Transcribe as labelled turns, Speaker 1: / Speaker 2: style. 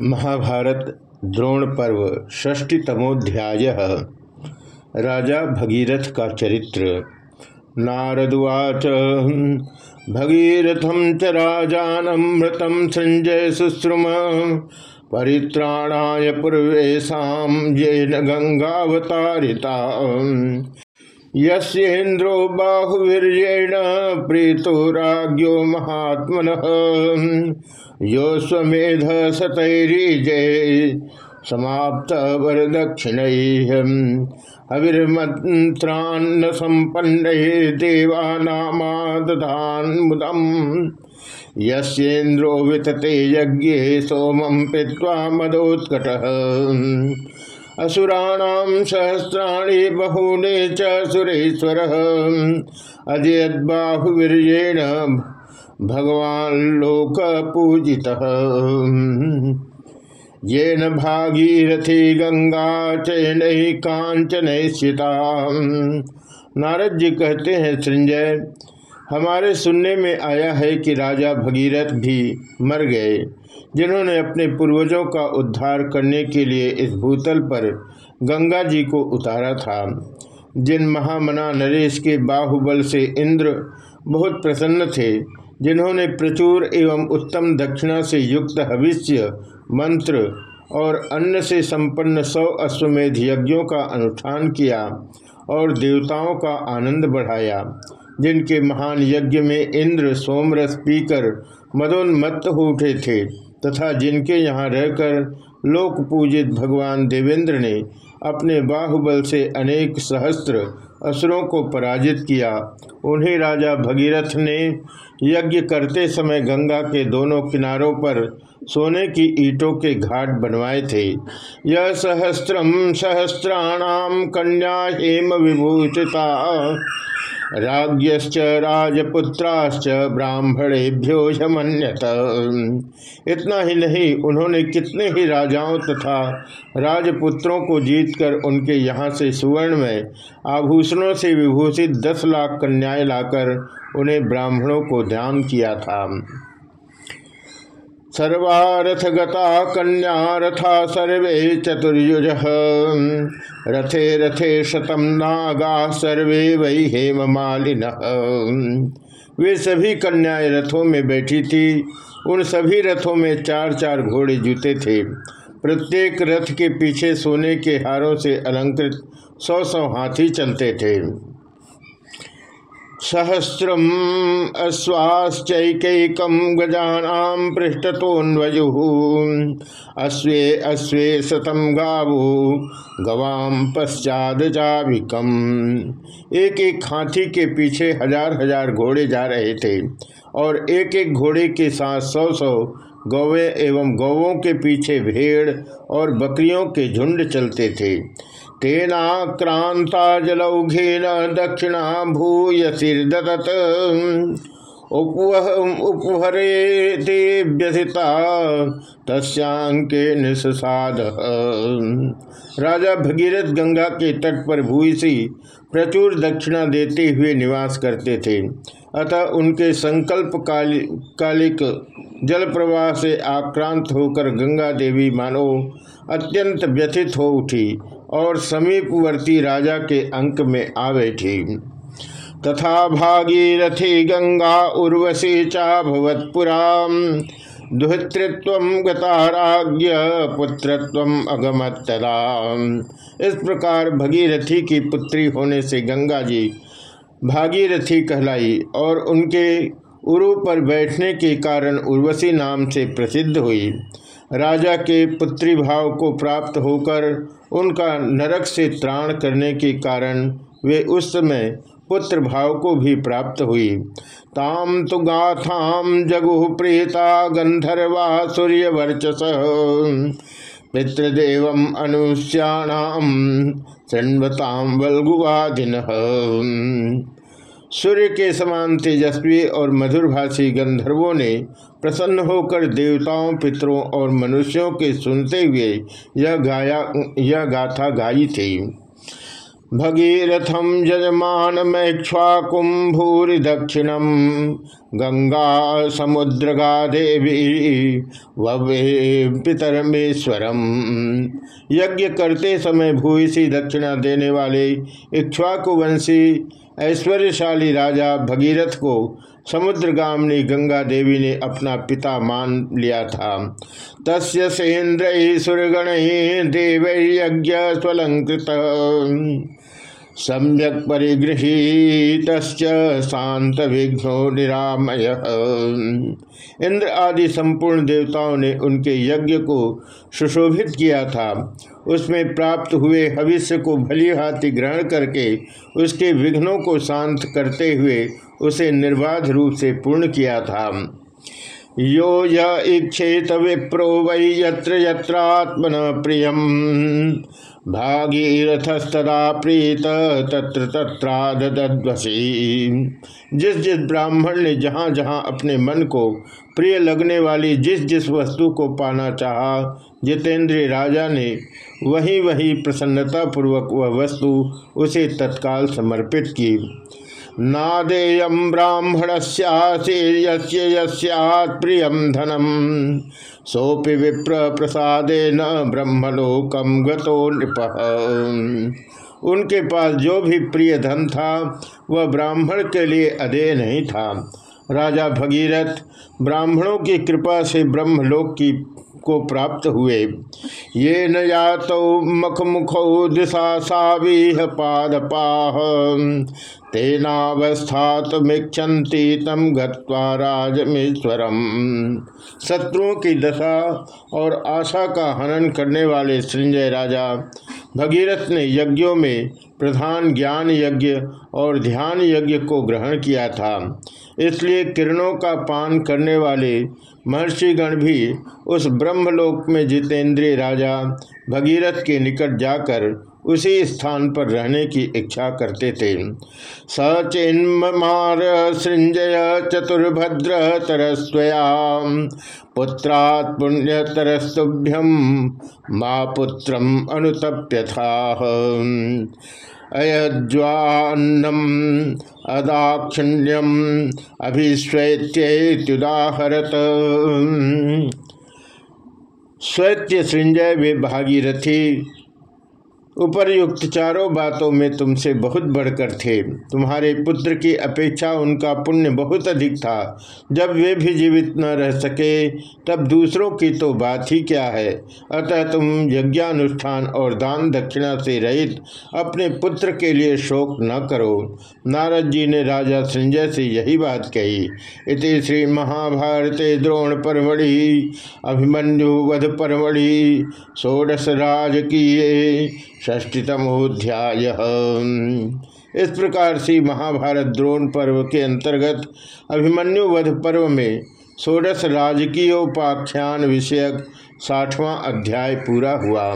Speaker 1: महाभारत द्रोण पर्व षष्टितमोध्याय राजा भगीरथ का चरित्र। नारदुवाच भगीरथम च राजानमृतम संजय शुश्रुम परित्राणाय पूर्वेशा येन गंगावतारिता यस्येन्द्रो बाहुवीर्येण प्रीतो राज्ञो महात्मनः। यो स्वेध सतैरीजय समाप्त वरदक्षिण। हविर्मंत्रान्न संपन्न देवानामादधान मुदम। यस्येन्द्रो वितते यज्ञे सोमं पीत्वा मदोत्कट। असुराणाम सहस्राणी बहूने च सुरेश्वर। भगवान लोक पूजि येन भागीरथी गंगा चयन कांचन स्थिता। नारद जी कहते हैं, संजय, हमारे सुनने में आया है कि राजा भगीरथ भी मर गए। जिन्होंने अपने पूर्वजों का उद्धार करने के लिए इस भूतल पर गंगा जी को उतारा था। जिन महामना नरेश के बाहुबल से इंद्र बहुत प्रसन्न थे, जिन्होंने प्रचुर एवं उत्तम दक्षिणा से युक्त हविष्य, मंत्र और अन्न से संपन्न सौ अश्वमेध यज्ञों का अनुष्ठान किया और देवताओं का आनंद बढ़ाया, जिनके महान यज्ञ में इंद्र सोमरस पीकर मदोन्मत्त हो उठे थे। तथा जिनके यहाँ रहकर लोक पूजित भगवान देवेंद्र ने अपने बाहुबल से अनेक सहस्त्र असुरों को पराजित किया। उन्हें राजा भगीरथ ने यज्ञ करते समय गंगा के दोनों किनारों पर सोने की ईटों के घाट बनवाए थे। यह सहस्त्रम सहस्त्राणाम कन्या हेम विभूषिता राजपुत्राश्च ब्राह्मणेभ्यो यमन्यत। इतना ही नहीं, उन्होंने कितने ही राजाओं तथा राजपुत्रों को जीतकर उनके यहाँ से सुवर्ण में आभूषणों से विभूषित दस लाख कन्याएँ लाकर उन्हें ब्राह्मणों को ध्यान किया था। सर्वारथ गता कन्या रथा सर्वे चतुर्युज। रथे रथे शतम नागा सर्वे वही हेम मालिन वे सभी कन्याएँ रथों में बैठी थी। उन सभी रथों में चार चार घोड़े जूते थे। प्रत्येक रथ के पीछे सोने के हारों से अलंकृत सौ सौ हाथी चलते थे। सहस्रम अश्वाश्चकम गजानाम पृष्ठतोन्वयु अश्वे अश्वे शतम गावो गवाम पश्चात जाविकम एक एक हाथी के पीछे हज़ार हज़ार घोड़े जा रहे थे और एक एक घोड़े के साथ सौ सौ गौवे एवं गौवों के पीछे भेड़ और बकरियों के झुंड चलते थे। तेनाक्रांता जलौघेन दक्षिणा भूयसिर्दत उपहरे व्यथिता तस्यांके निषाद राजा भगीरथ गंगा के तट पर भूसी प्रचुर दक्षिणा देते हुए निवास करते थे। अतः उनके संकल्प कालि, कालिक जल प्रवाह से आक्रांत होकर गंगा देवी मानो अत्यंत व्यथित हो उठी। और समीपवर्ती राजा के अंक में आ बैठी तथा भागीरथी गंगा उर्वशी चा भवत्पुरा दुहितृत्व गताराज्य पुत्रत्व अगमत तदा इस प्रकार भगीरथी की पुत्री होने से गंगा जी भागीरथी कहलाई और उनके उरु पर बैठने के कारण उर्वशी नाम से प्रसिद्ध हुई। राजा के पुत्री भाव को प्राप्त होकर उनका नरक से त्राण करने के कारण वे उस समय पुत्र भाव को भी प्राप्त हुई। ताम तो गाथाम जगु प्रेता गंधर्वा सूर्य वर्चस। पितृदेव अनुष्याणाम चंडताम बलगुवादिन सूर्य के समान तेजस्वी और मधुरभाषी गंधर्वों ने प्रसन्न होकर देवताओं, पितरों और मनुष्यों के सुनते हुए यह गाया, यह गाथा गाई थी। भगीरथम यजमानमैक्ष्वाकुम भूरि दक्षिणम, गंगा समुद्रगा देवी ववे पितरमेश्वरम। यज्ञ करते समय भूसी दक्षिणा देने वाले इक्ष्वाकुवंशी ऐश्वर्यशाली राजा भगीरथ को समुद्रगामिनी गंगा देवी ने अपना पिता मान लिया था। तस्य सेन्द्र सुरगण देव यज्ञ स्वलंकृत सम्यक परिगृहित शांत विघ्नो निरामय। इंद्र आदि संपूर्ण देवताओं ने उनके यज्ञ को सुशोभित किया था। उसमें प्राप्त हुए भविष्य को भली हाथी ग्रहण करके उसके विघ्नों को शांत करते हुए उसे निर्बाध रूप से पूर्ण किया था। यो यक्षेत विप्रो वै यत्र यत्रात्मन प्रियम। भागीरथस्तदा प्रीत तत्र तत्रादवसी जिस जिस ब्राह्मण ने जहाँ जहाँ अपने मन को प्रिय लगने वाली जिस जिस वस्तु को पाना चाहा, जितेंद्रिय राजा ने वही वही प्रसन्नतापूर्वक वह वस्तु उसे तत्काल समर्पित की। नादेयम ब्राह्मण प्रिय धनम सोपि विप्र प्रसाद न ब्रह्मलोकम गतो नृप। उनके पास जो भी प्रिय धन था, वह ब्राह्मण के लिए अदेय नहीं था। राजा भगीरथ, ब्राह्मणों की कृपा से ब्रह्मलोक की को प्राप्त हुए। ये न तो मख मुखो दिशा सावीह पाद पाह। तेनावस्थातमीक्षति तम गजमेश्वरम शत्रुओं की दशा और आशा का हनन करने वाले संजय राजा, भगीरथ ने यज्ञों में प्रधान ज्ञान यज्ञ और ध्यान यज्ञ को ग्रहण किया था। इसलिए किरणों का पान करने वाले महर्षिगण भी उस ब्रह्मलोक में जितेंद्रिय राजा भगीरथ के निकट जाकर उसी स्थान पर रहने की इच्छा करते थे। सचिन्मार सृंजय चतुर्भद्र तरस्वया पुत्रात् पुण्य तरस्तुभ्यम माँ पुत्रम अनुतप्य था अयज्वान्नम अदाक्षिण्यम अभिश्वैत्युदाहरत स्वैत्य सृंजय वे उपर्युक्त चारों बातों में तुमसे बहुत बढ़कर थे। तुम्हारे पुत्र की अपेक्षा उनका पुण्य बहुत अधिक था। जब वे भी जीवित न रह सके, तब दूसरों की तो बात ही क्या है? अतः तुम यज्ञानुष्ठान और दान दक्षिणा से रहित अपने पुत्र के लिए शोक न करो। नारद जी ने राजा संजय से यही बात कही। इति श्री महाभारत द्रोण परमढ़ि अभिमन्यु वध परमढ़ि षोडश राजकीय षष्टितमोध्याय इस प्रकार से महाभारत द्रोण पर्व के अंतर्गत अभिमन्यु वध पर्व में षोडश राजकीयोपाख्यान विषयक साठवां अध्याय पूरा हुआ।